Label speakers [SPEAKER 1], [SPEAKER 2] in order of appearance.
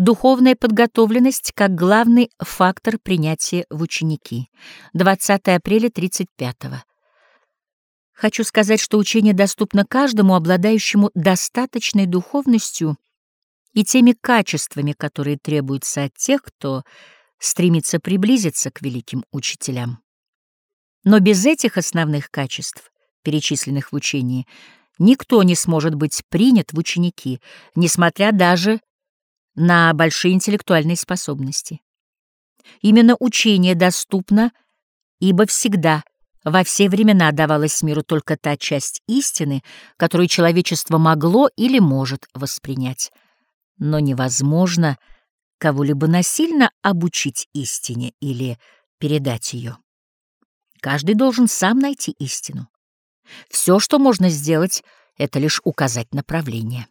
[SPEAKER 1] Духовная подготовленность как главный фактор принятия в ученики. 20 апреля 35 -го. Хочу сказать, что учение доступно каждому, обладающему достаточной духовностью и теми качествами, которые требуются от тех, кто стремится приблизиться к великим учителям. Но без этих основных качеств, перечисленных в учении, никто не сможет быть принят в ученики, несмотря даже на большие интеллектуальные способности. Именно учение доступно, ибо всегда, во все времена давалась миру только та часть истины, которую человечество могло или может воспринять. Но невозможно кого-либо насильно обучить истине или передать ее. Каждый должен сам найти истину. Все, что можно сделать, это лишь указать направление.